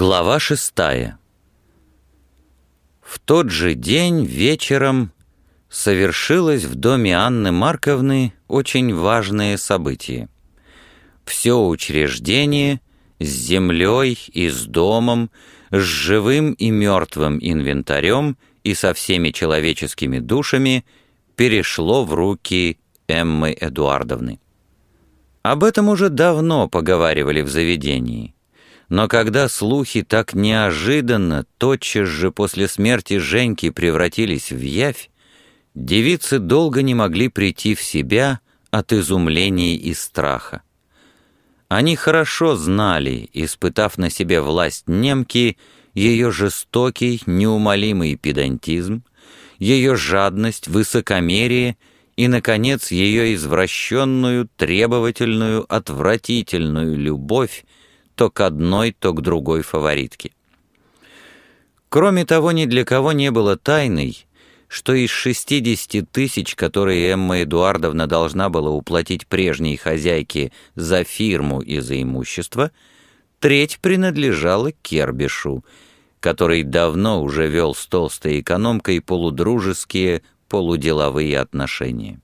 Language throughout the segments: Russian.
Глава шестая В тот же день вечером совершилось в доме Анны Марковны очень важное событие. Все учреждение с землей и с домом, с живым и мертвым инвентарем и со всеми человеческими душами перешло в руки Эммы Эдуардовны. Об этом уже давно поговаривали в заведении – но когда слухи так неожиданно, тотчас же после смерти Женьки превратились в явь, девицы долго не могли прийти в себя от изумления и страха. Они хорошо знали, испытав на себе власть немки, ее жестокий, неумолимый педантизм, ее жадность, высокомерие и, наконец, ее извращенную, требовательную, отвратительную любовь то к одной, то к другой фаворитке. Кроме того, ни для кого не было тайной, что из 60 тысяч, которые Эмма Эдуардовна должна была уплатить прежней хозяйке за фирму и за имущество, треть принадлежала Кербишу, который давно уже вел с толстой экономкой полудружеские, полуделовые отношения.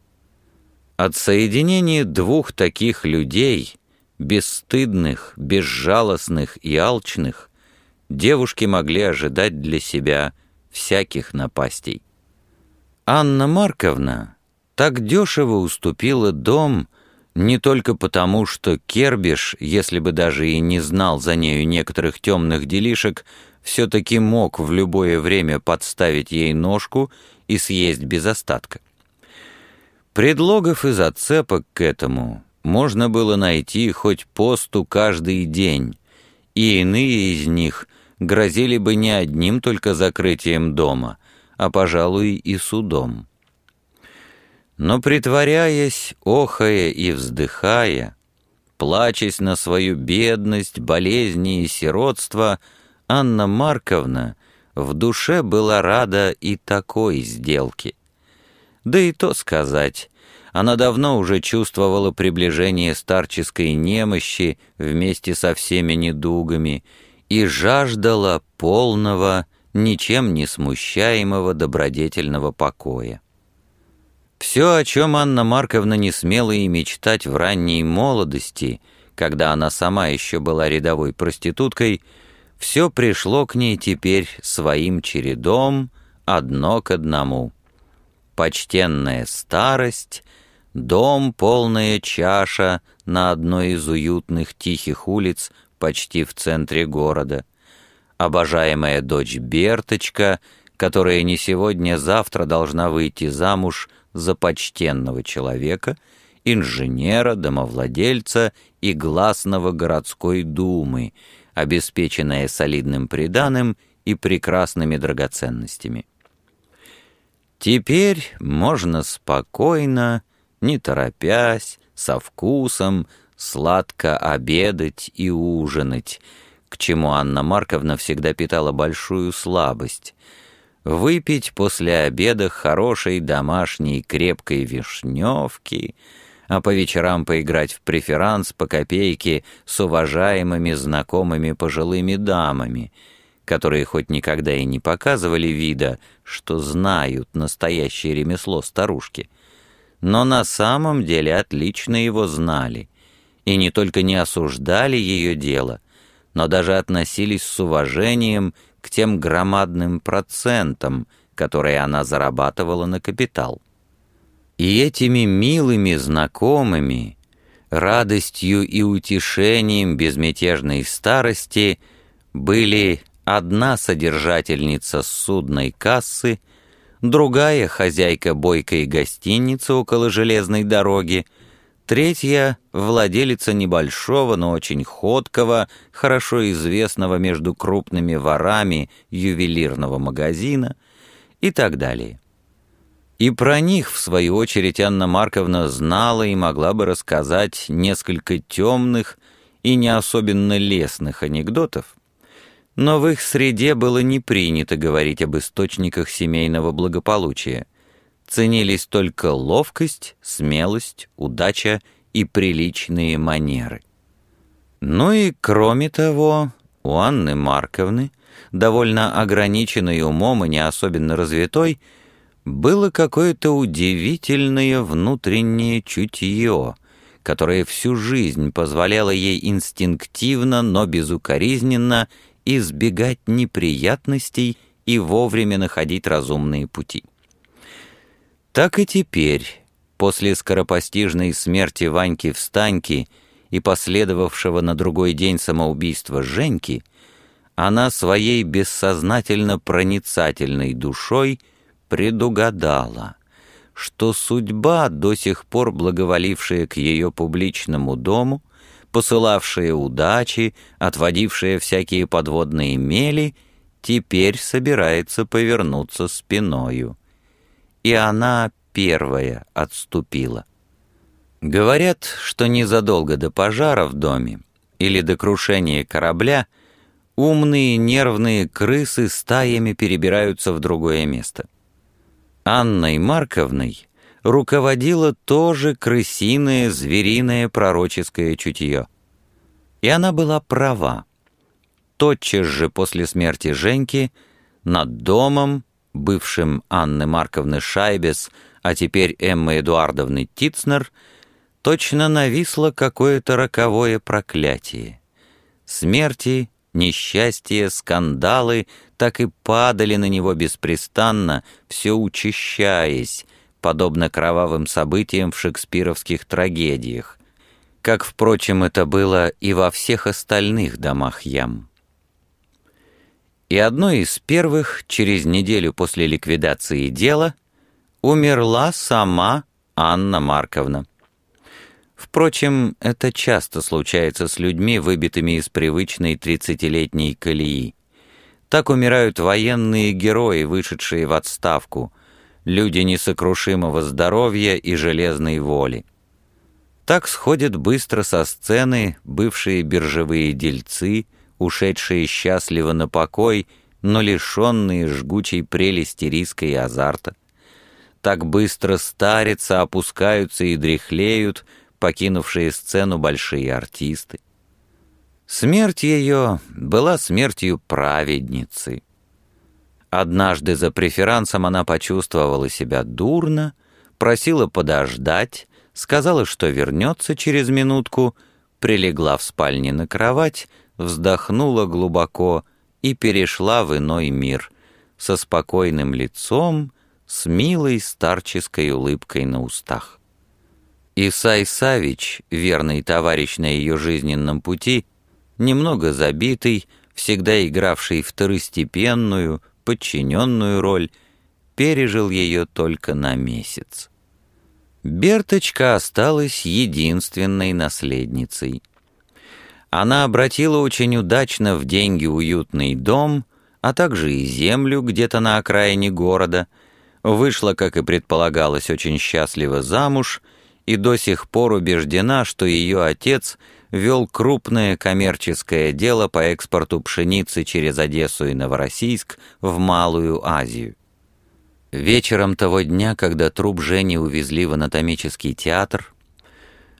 От соединения двух таких людей – бесстыдных, безжалостных и алчных, девушки могли ожидать для себя всяких напастей. Анна Марковна так дешево уступила дом не только потому, что Кербиш, если бы даже и не знал за нею некоторых темных делишек, все-таки мог в любое время подставить ей ножку и съесть без остатка. Предлогов и зацепок к этому можно было найти хоть посту каждый день, и иные из них грозили бы не одним только закрытием дома, а, пожалуй, и судом. Но притворяясь, охая и вздыхая, плачась на свою бедность, болезни и сиротство, Анна Марковна в душе была рада и такой сделке. Да и то сказать, она давно уже чувствовала приближение старческой немощи вместе со всеми недугами и жаждала полного, ничем не смущаемого добродетельного покоя. Все, о чем Анна Марковна не смела и мечтать в ранней молодости, когда она сама еще была рядовой проституткой, все пришло к ней теперь своим чередом, одно к одному. Почтенная старость — Дом, полная чаша на одной из уютных тихих улиц почти в центре города. Обожаемая дочь Берточка, которая не сегодня-завтра должна выйти замуж за почтенного человека, инженера, домовладельца и гласного городской думы, обеспеченная солидным приданым и прекрасными драгоценностями. Теперь можно спокойно не торопясь, со вкусом, сладко обедать и ужинать, к чему Анна Марковна всегда питала большую слабость. Выпить после обеда хорошей домашней крепкой вишневки, а по вечерам поиграть в преферанс по копейке с уважаемыми знакомыми пожилыми дамами, которые хоть никогда и не показывали вида, что знают настоящее ремесло старушки — но на самом деле отлично его знали, и не только не осуждали ее дело, но даже относились с уважением к тем громадным процентам, которые она зарабатывала на капитал. И этими милыми знакомыми, радостью и утешением безмятежной старости были одна содержательница судной кассы — другая — хозяйка бойкой гостиницы около железной дороги, третья — владелица небольшого, но очень ходкого, хорошо известного между крупными ворами ювелирного магазина и так далее. И про них, в свою очередь, Анна Марковна знала и могла бы рассказать несколько темных и не особенно лестных анекдотов, но в их среде было не принято говорить об источниках семейного благополучия. Ценились только ловкость, смелость, удача и приличные манеры. Ну и кроме того, у Анны Марковны, довольно ограниченной умом и не особенно развитой, было какое-то удивительное внутреннее чутье, которое всю жизнь позволяло ей инстинктивно, но безукоризненно избегать неприятностей и вовремя находить разумные пути. Так и теперь, после скоропостижной смерти Ваньки-встаньки и последовавшего на другой день самоубийства Женьки, она своей бессознательно проницательной душой предугадала, что судьба, до сих пор благоволившая к ее публичному дому, посылавшая удачи, отводившая всякие подводные мели, теперь собирается повернуться спиною. И она первая отступила. Говорят, что незадолго до пожара в доме или до крушения корабля умные нервные крысы стаями перебираются в другое место. Анной Марковной руководило тоже крысиное, звериное пророческое чутье. И она была права. Тотчас же после смерти Женьки над домом, бывшим Анны Марковны Шайбес, а теперь Эммы Эдуардовны Тицнер, точно нависло какое-то роковое проклятие. Смерти Несчастья, скандалы так и падали на него беспрестанно, все учащаясь, подобно кровавым событиям в шекспировских трагедиях, как, впрочем, это было и во всех остальных домах ям. И одной из первых, через неделю после ликвидации дела, умерла сама Анна Марковна. Впрочем, это часто случается с людьми, выбитыми из привычной тридцатилетней колеи. Так умирают военные герои, вышедшие в отставку, люди несокрушимого здоровья и железной воли. Так сходят быстро со сцены бывшие биржевые дельцы, ушедшие счастливо на покой, но лишенные жгучей прелести риска и азарта. Так быстро старятся, опускаются и дряхлеют — покинувшие сцену большие артисты. Смерть ее была смертью праведницы. Однажды за преферансом она почувствовала себя дурно, просила подождать, сказала, что вернется через минутку, прилегла в спальне на кровать, вздохнула глубоко и перешла в иной мир со спокойным лицом, с милой старческой улыбкой на устах. Исай Савич, верный товарищ на ее жизненном пути, немного забитый, всегда игравший второстепенную, подчиненную роль, пережил ее только на месяц. Берточка осталась единственной наследницей. Она обратила очень удачно в деньги уютный дом, а также и землю где-то на окраине города, вышла, как и предполагалось, очень счастливо замуж — и до сих пор убеждена, что ее отец вел крупное коммерческое дело по экспорту пшеницы через Одессу и Новороссийск в Малую Азию. Вечером того дня, когда труп Жени увезли в анатомический театр,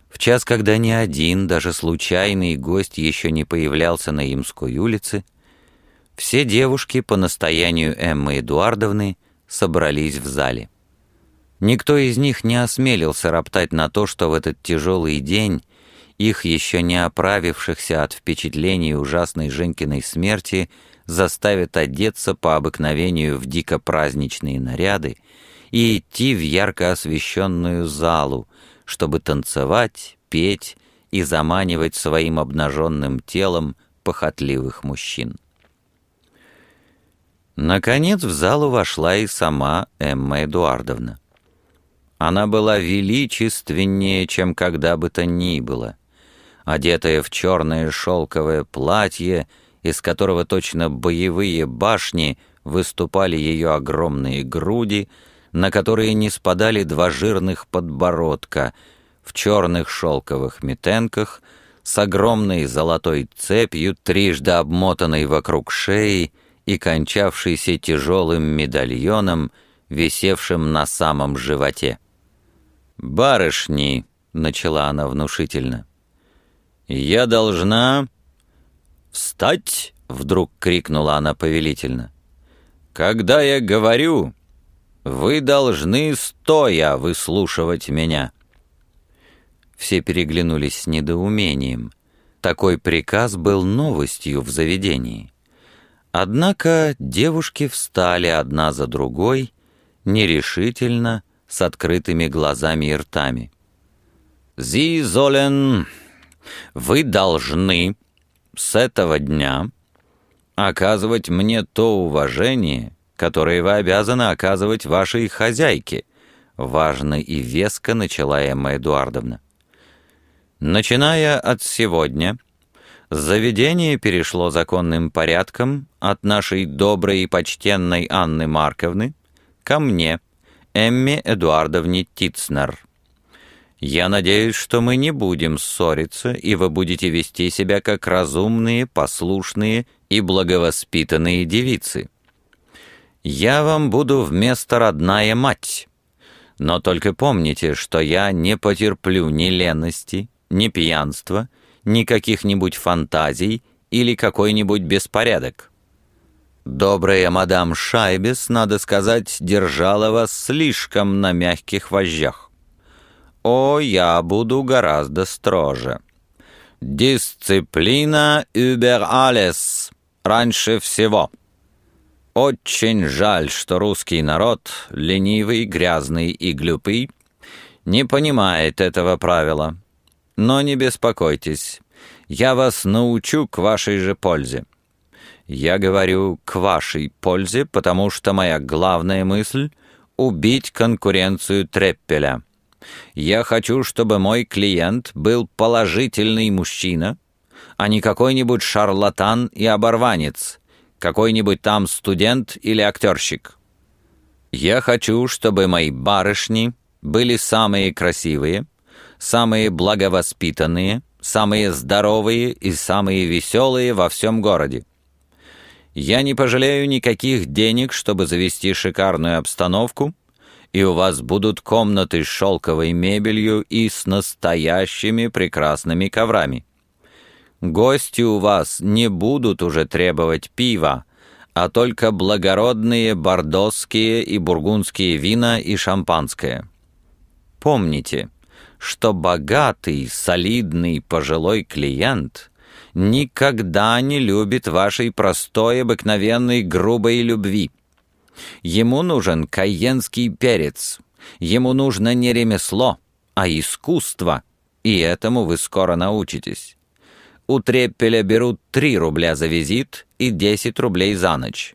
в час, когда ни один, даже случайный гость еще не появлялся на Имской улице, все девушки по настоянию Эммы Эдуардовны собрались в зале. Никто из них не осмелился роптать на то, что в этот тяжелый день их, еще не оправившихся от впечатлений ужасной Женькиной смерти, заставят одеться по обыкновению в дико праздничные наряды и идти в ярко освещенную залу, чтобы танцевать, петь и заманивать своим обнаженным телом похотливых мужчин. Наконец в залу вошла и сама Эмма Эдуардовна. Она была величественнее, чем когда бы то ни было. Одетая в черное шелковое платье, из которого точно боевые башни выступали ее огромные груди, на которые не спадали два жирных подбородка, в черных шелковых метенках, с огромной золотой цепью, трижды обмотанной вокруг шеи и кончавшейся тяжелым медальоном, висевшим на самом животе. «Барышни», — начала она внушительно, — «я должна...» «Встать!» — вдруг крикнула она повелительно. «Когда я говорю, вы должны стоя выслушивать меня». Все переглянулись с недоумением. Такой приказ был новостью в заведении. Однако девушки встали одна за другой, нерешительно, с открытыми глазами и ртами. «Зи Золен, вы должны с этого дня оказывать мне то уважение, которое вы обязаны оказывать вашей хозяйке», важно и веско начала Эмма Эдуардовна. Начиная от сегодня, заведение перешло законным порядком от нашей доброй и почтенной Анны Марковны ко мне, Эмме Эдуардовне Тицнер. Я надеюсь, что мы не будем ссориться, и вы будете вести себя как разумные, послушные и благовоспитанные девицы. Я вам буду вместо родная мать. Но только помните, что я не потерплю ни лености, ни пьянства, ни каких-нибудь фантазий или какой-нибудь беспорядок. Добрая мадам Шайбес, надо сказать, держала вас слишком на мягких вожжах. О, я буду гораздо строже. Дисциплина über alles. Раньше всего. Очень жаль, что русский народ, ленивый, грязный и глупый, не понимает этого правила. Но не беспокойтесь, я вас научу к вашей же пользе. Я говорю «к вашей пользе», потому что моя главная мысль — убить конкуренцию Треппеля. Я хочу, чтобы мой клиент был положительный мужчина, а не какой-нибудь шарлатан и оборванец, какой-нибудь там студент или актерщик. Я хочу, чтобы мои барышни были самые красивые, самые благовоспитанные, самые здоровые и самые веселые во всем городе. Я не пожалею никаких денег, чтобы завести шикарную обстановку, и у вас будут комнаты с шелковой мебелью и с настоящими прекрасными коврами. Гости у вас не будут уже требовать пива, а только благородные бордосские и бургундские вина и шампанское. Помните, что богатый, солидный пожилой клиент никогда не любит вашей простой, обыкновенной, грубой любви. Ему нужен кайенский перец, ему нужно не ремесло, а искусство, и этому вы скоро научитесь. У Треппеля берут 3 рубля за визит и 10 рублей за ночь.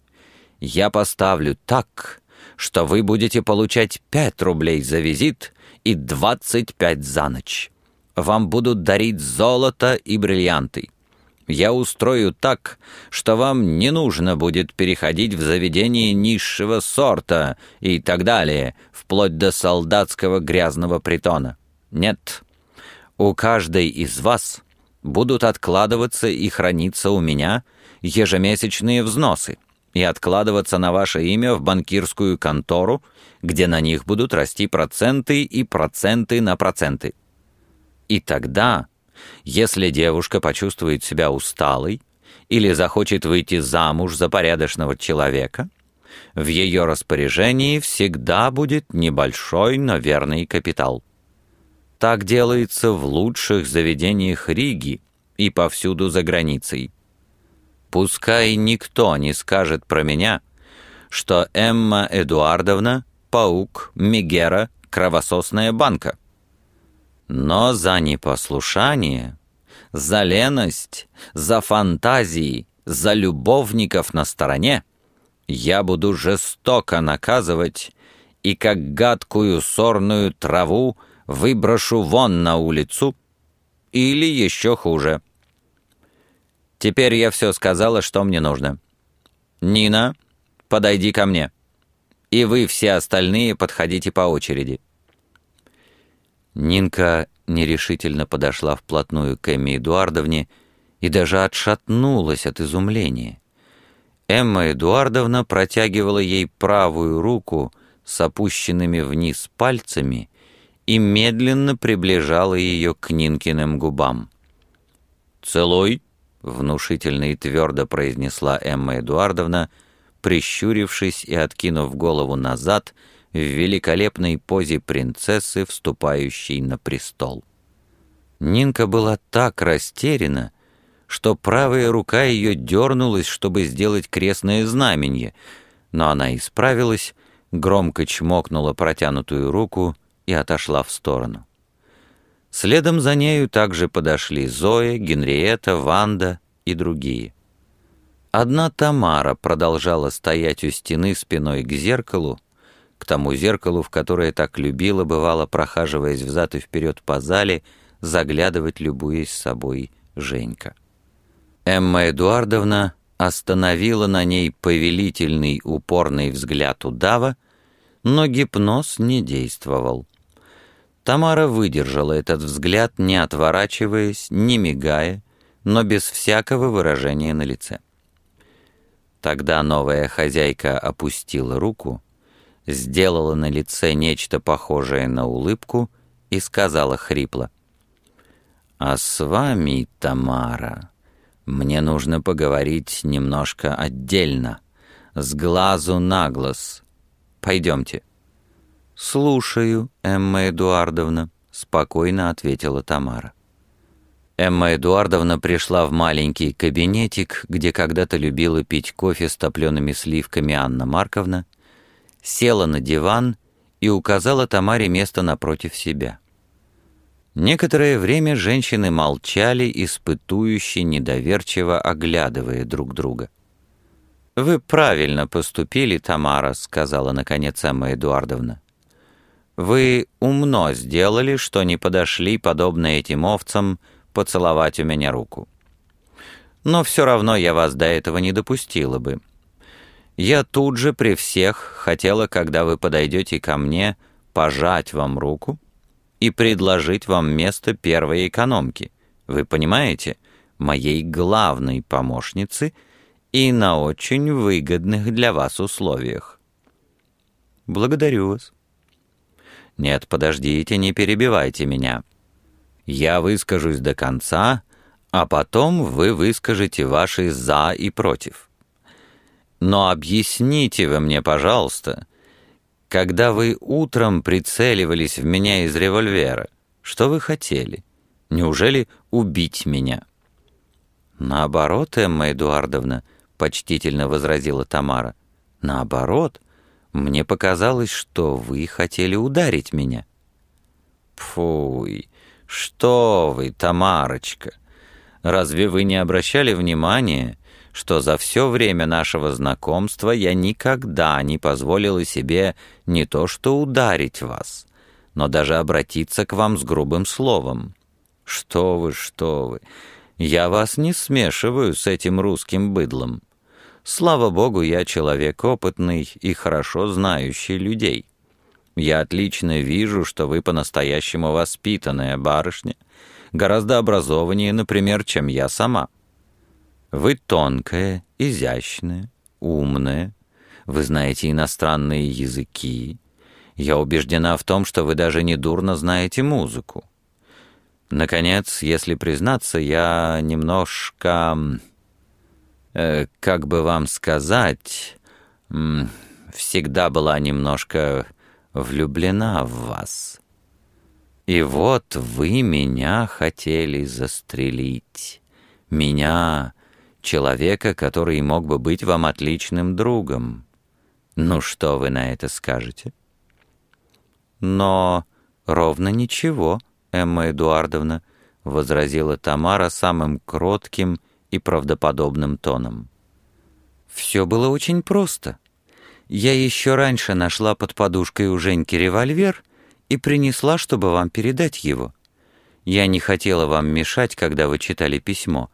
Я поставлю так, что вы будете получать 5 рублей за визит и 25 за ночь. Вам будут дарить золото и бриллианты. Я устрою так, что вам не нужно будет переходить в заведение низшего сорта и так далее, вплоть до солдатского грязного притона. Нет, у каждой из вас будут откладываться и храниться у меня ежемесячные взносы и откладываться на ваше имя в банкирскую контору, где на них будут расти проценты и проценты на проценты. И тогда, если девушка почувствует себя усталой или захочет выйти замуж за порядочного человека, в ее распоряжении всегда будет небольшой, но верный капитал. Так делается в лучших заведениях Риги и повсюду за границей. Пускай никто не скажет про меня, что Эмма Эдуардовна — паук, мегера, кровососная банка. Но за непослушание, за леность, за фантазии, за любовников на стороне я буду жестоко наказывать и как гадкую сорную траву выброшу вон на улицу или еще хуже — Теперь я все сказала, что мне нужно. Нина, подойди ко мне. И вы все остальные подходите по очереди. Нинка нерешительно подошла вплотную к Эмме Эдуардовне и даже отшатнулась от изумления. Эмма Эдуардовна протягивала ей правую руку с опущенными вниз пальцами и медленно приближала ее к Нинкиным губам. «Целуй!» — внушительно и твердо произнесла Эмма Эдуардовна, прищурившись и откинув голову назад в великолепной позе принцессы, вступающей на престол. Нинка была так растеряна, что правая рука ее дернулась, чтобы сделать крестное знамение, но она исправилась, громко чмокнула протянутую руку и отошла в сторону. Следом за нею также подошли Зоя, Генриетта, Ванда и другие. Одна Тамара продолжала стоять у стены спиной к зеркалу, к тому зеркалу, в которое так любила, бывало, прохаживаясь взад и вперед по зале, заглядывать, любуясь собой, Женька. Эмма Эдуардовна остановила на ней повелительный упорный взгляд удава, но гипноз не действовал. Тамара выдержала этот взгляд, не отворачиваясь, не мигая, но без всякого выражения на лице. Тогда новая хозяйка опустила руку, сделала на лице нечто похожее на улыбку и сказала хрипло. «А с вами, Тамара, мне нужно поговорить немножко отдельно, с глазу на глаз. Пойдемте». «Слушаю, Эмма Эдуардовна», — спокойно ответила Тамара. Эмма Эдуардовна пришла в маленький кабинетик, где когда-то любила пить кофе с топлеными сливками Анна Марковна, села на диван и указала Тамаре место напротив себя. Некоторое время женщины молчали, испытующе, недоверчиво оглядывая друг друга. «Вы правильно поступили, Тамара», — сказала наконец Эмма Эдуардовна. Вы умно сделали, что не подошли, подобно этим овцам, поцеловать у меня руку. Но все равно я вас до этого не допустила бы. Я тут же при всех хотела, когда вы подойдете ко мне, пожать вам руку и предложить вам место первой экономки. Вы понимаете, моей главной помощницы и на очень выгодных для вас условиях. Благодарю вас. «Нет, подождите, не перебивайте меня. Я выскажусь до конца, а потом вы выскажете ваши «за» и «против». Но объясните вы мне, пожалуйста, когда вы утром прицеливались в меня из револьвера, что вы хотели? Неужели убить меня?» «Наоборот, Эмма Эдуардовна», — почтительно возразила Тамара. «Наоборот, мне показалось, что вы хотели ударить меня». «Пфуй, что вы, Тамарочка! Разве вы не обращали внимания, что за все время нашего знакомства я никогда не позволила себе не то что ударить вас, но даже обратиться к вам с грубым словом? Что вы, что вы! Я вас не смешиваю с этим русским быдлом». Слава богу, я человек опытный и хорошо знающий людей. Я отлично вижу, что вы по-настоящему воспитанная барышня, гораздо образованнее, например, чем я сама. Вы тонкая, изящная, умная, вы знаете иностранные языки. Я убеждена в том, что вы даже недурно знаете музыку. Наконец, если признаться, я немножко э, как бы вам сказать, всегда была немножко влюблена в вас. И вот вы меня хотели застрелить. Меня, человека, который мог бы быть вам отличным другом. Ну что вы на это скажете? Но ровно ничего, Эмма Эдуардовна, — возразила Тамара самым кротким и правдоподобным тоном. «Все было очень просто. Я еще раньше нашла под подушкой у Женьки револьвер и принесла, чтобы вам передать его. Я не хотела вам мешать, когда вы читали письмо,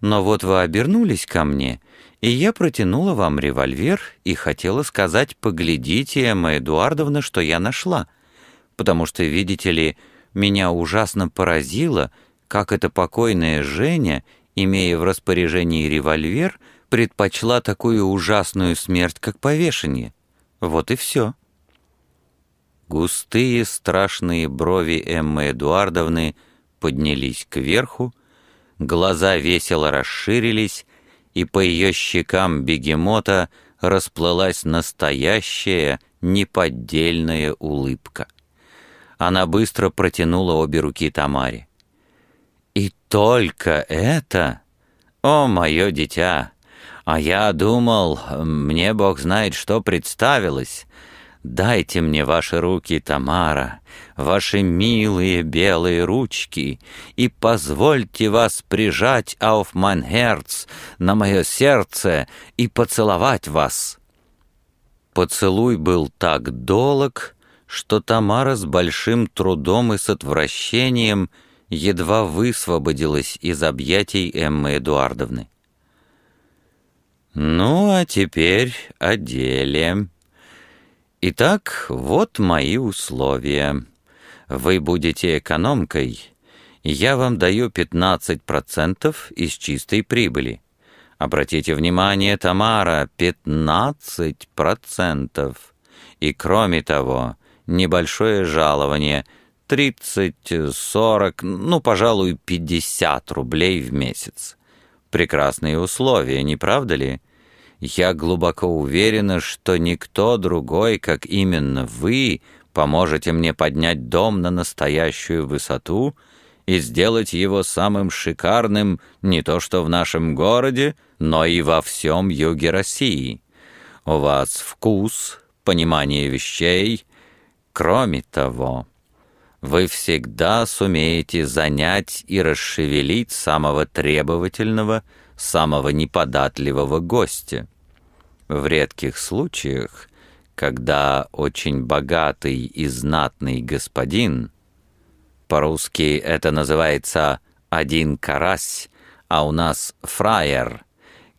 но вот вы обернулись ко мне, и я протянула вам револьвер и хотела сказать, поглядите, Эмма Эдуардовна, что я нашла, потому что, видите ли, меня ужасно поразило, как эта покойная Женя имея в распоряжении револьвер, предпочла такую ужасную смерть, как повешение. Вот и все. Густые страшные брови Эммы Эдуардовны поднялись кверху, Глаза весело расширились, и по ее щекам бегемота расплылась настоящая, неподдельная улыбка. Она быстро протянула обе руки Тамаре. «И только это? О, мое дитя! А я думал, мне Бог знает, что представилось. Дайте мне ваши руки, Тамара, ваши милые белые ручки, и позвольте вас прижать auf на мое сердце, и поцеловать вас». Поцелуй был так долг, что Тамара с большим трудом и с отвращением едва высвободилась из объятий Эммы Эдуардовны. «Ну, а теперь о деле. Итак, вот мои условия. Вы будете экономкой, я вам даю 15% из чистой прибыли. Обратите внимание, Тамара, 15%. И кроме того, небольшое жалование – 30, 40, ну, пожалуй, 50 рублей в месяц. Прекрасные условия, не правда ли? Я глубоко уверена, что никто другой, как именно вы, поможете мне поднять дом на настоящую высоту и сделать его самым шикарным не то что в нашем городе, но и во всем юге России. У вас вкус, понимание вещей. Кроме того, вы всегда сумеете занять и расшевелить самого требовательного, самого неподатливого гостя. В редких случаях, когда очень богатый и знатный господин, по-русски это называется «один карась», а у нас «фраер»,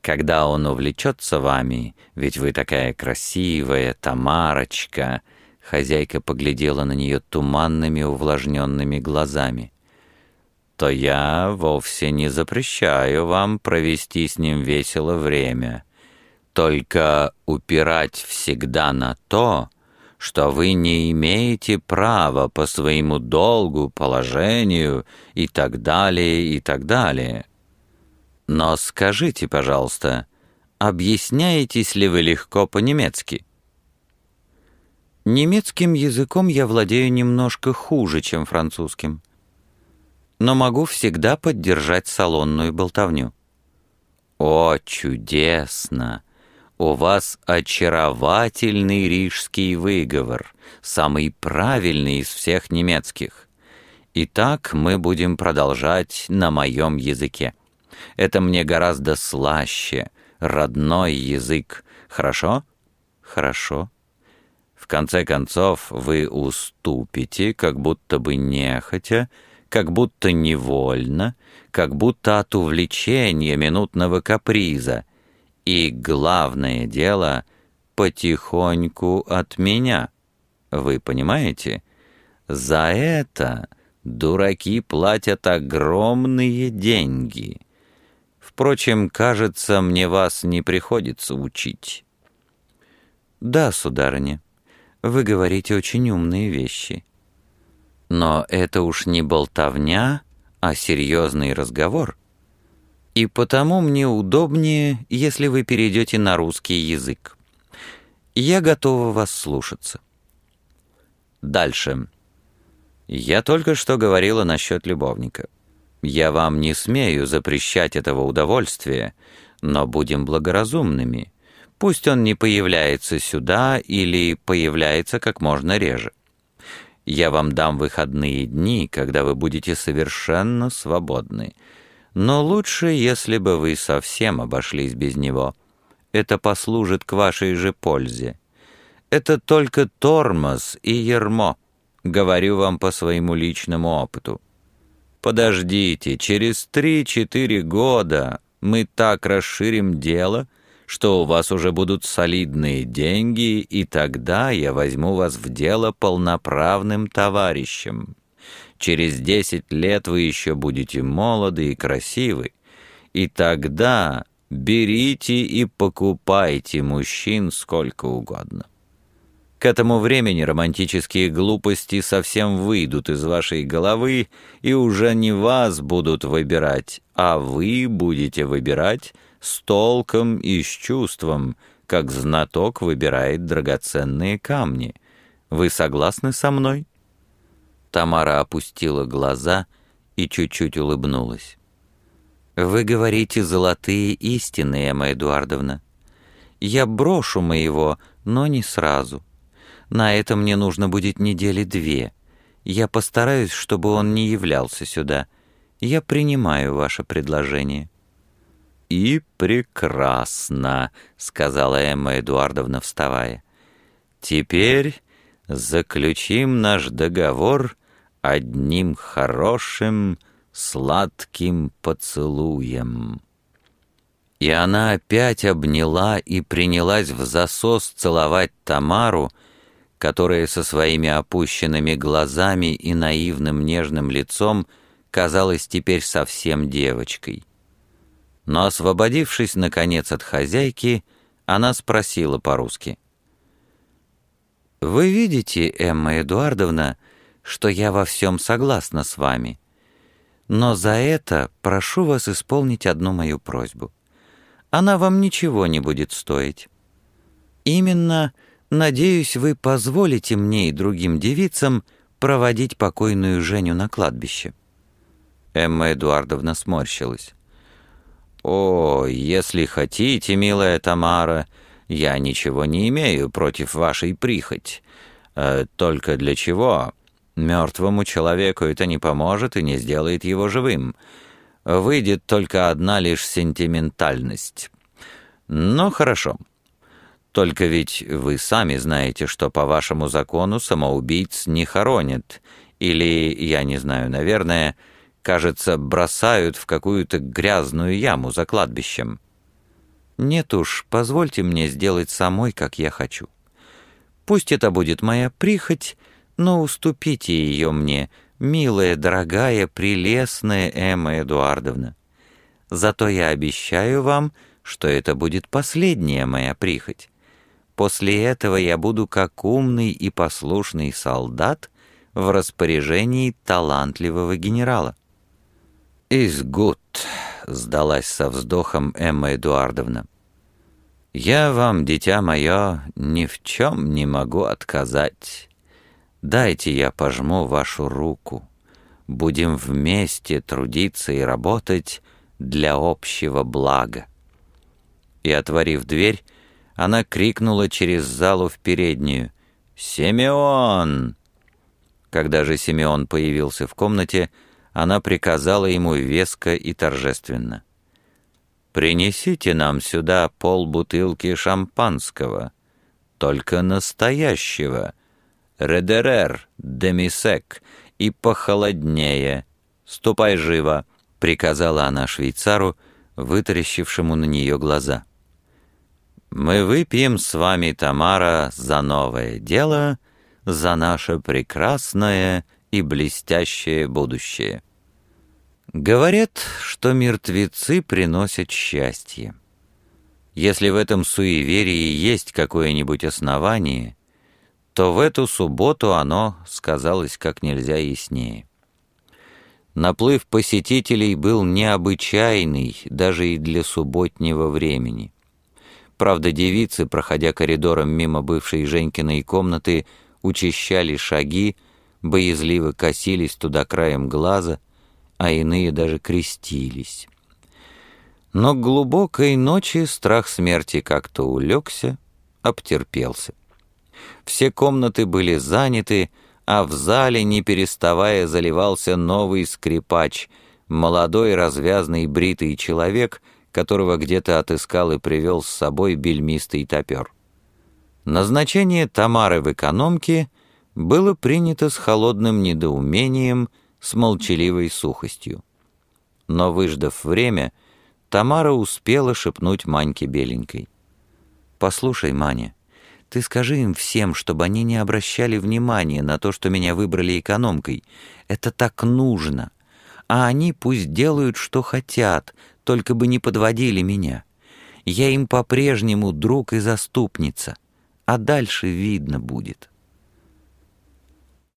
когда он увлечется вами, ведь вы такая красивая, Тамарочка, Хозяйка поглядела на нее туманными увлажненными глазами. «То я вовсе не запрещаю вам провести с ним весело время. Только упирать всегда на то, что вы не имеете права по своему долгу, положению и так далее, и так далее. Но скажите, пожалуйста, объясняетесь ли вы легко по-немецки?» Немецким языком я владею немножко хуже, чем французским, но могу всегда поддержать салонную болтовню. О, чудесно! У вас очаровательный рижский выговор, самый правильный из всех немецких. Итак, мы будем продолжать на моем языке. Это мне гораздо слаще, родной язык. Хорошо? Хорошо. В конце концов, вы уступите, как будто бы нехотя, как будто невольно, как будто от увлечения минутного каприза. И главное дело — потихоньку от меня. Вы понимаете? За это дураки платят огромные деньги. Впрочем, кажется, мне вас не приходится учить. Да, сударыня. Вы говорите очень умные вещи. Но это уж не болтовня, а серьезный разговор. И потому мне удобнее, если вы перейдете на русский язык. Я готова вас слушаться. Дальше. Я только что говорила насчет любовника. Я вам не смею запрещать этого удовольствия, но будем благоразумными. Пусть он не появляется сюда или появляется как можно реже. Я вам дам выходные дни, когда вы будете совершенно свободны. Но лучше, если бы вы совсем обошлись без него. Это послужит к вашей же пользе. Это только тормоз и ермо. Говорю вам по своему личному опыту. Подождите, через три-четыре года мы так расширим дело — что у вас уже будут солидные деньги, и тогда я возьму вас в дело полноправным товарищем. Через десять лет вы еще будете молоды и красивы, и тогда берите и покупайте мужчин сколько угодно. К этому времени романтические глупости совсем выйдут из вашей головы, и уже не вас будут выбирать, а вы будете выбирать с толком и с чувством, как знаток выбирает драгоценные камни. Вы согласны со мной?» Тамара опустила глаза и чуть-чуть улыбнулась. «Вы говорите золотые истины, Эмма Эдуардовна. Я брошу моего, но не сразу. На это мне нужно будет недели две. Я постараюсь, чтобы он не являлся сюда. Я принимаю ваше предложение». «И прекрасно», — сказала Эмма Эдуардовна, вставая. «Теперь заключим наш договор одним хорошим, сладким поцелуем». И она опять обняла и принялась в засос целовать Тамару, которая со своими опущенными глазами и наивным нежным лицом казалась теперь совсем девочкой. Но, освободившись, наконец, от хозяйки, она спросила по-русски. «Вы видите, Эмма Эдуардовна, что я во всем согласна с вами, но за это прошу вас исполнить одну мою просьбу. Она вам ничего не будет стоить. Именно Надеюсь, вы позволите мне и другим девицам проводить покойную Женю на кладбище». Эмма Эдуардовна сморщилась. «О, если хотите, милая Тамара, я ничего не имею против вашей прихоть. Э, только для чего? Мертвому человеку это не поможет и не сделает его живым. Выйдет только одна лишь сентиментальность. Ну, хорошо. Только ведь вы сами знаете, что по вашему закону самоубийц не хоронят, или, я не знаю, наверное, кажется, бросают в какую-то грязную яму за кладбищем. Нет уж, позвольте мне сделать самой, как я хочу. Пусть это будет моя прихоть, но уступите ее мне, милая, дорогая, прелестная Эмма Эдуардовна. Зато я обещаю вам, что это будет последняя моя прихоть. После этого я буду как умный и послушный солдат в распоряжении талантливого генерала. «Из гуд», — сдалась со вздохом Эмма Эдуардовна. «Я вам, дитя мое, ни в чем не могу отказать. Дайте я пожму вашу руку. Будем вместе трудиться и работать для общего блага». И, отворив дверь, она крикнула через залу в переднюю «Симеон!». Когда же Симеон появился в комнате, она приказала ему веско и торжественно. «Принесите нам сюда полбутылки шампанского, только настоящего, редерер, демисек и похолоднее. Ступай живо!» — приказала она швейцару, вытаращившему на нее глаза. Мы выпьем с вами, Тамара, за новое дело, за наше прекрасное и блестящее будущее. Говорят, что мертвецы приносят счастье. Если в этом суеверии есть какое-нибудь основание, то в эту субботу оно сказалось как нельзя яснее. Наплыв посетителей был необычайный даже и для субботнего времени. Правда, девицы, проходя коридором мимо бывшей Женькиной комнаты, учащали шаги, боязливо косились туда краем глаза, а иные даже крестились. Но к глубокой ночи страх смерти как-то улегся, обтерпелся. Все комнаты были заняты, а в зале, не переставая, заливался новый скрипач, молодой развязный бритый человек — которого где-то отыскал и привел с собой бельмистый топер. Назначение Тамары в экономке было принято с холодным недоумением, с молчаливой сухостью. Но, выждав время, Тамара успела шепнуть Маньке Беленькой. «Послушай, Маня, ты скажи им всем, чтобы они не обращали внимания на то, что меня выбрали экономкой. Это так нужно. А они пусть делают, что хотят, только бы не подводили меня. Я им по-прежнему друг и заступница. а дальше видно будет.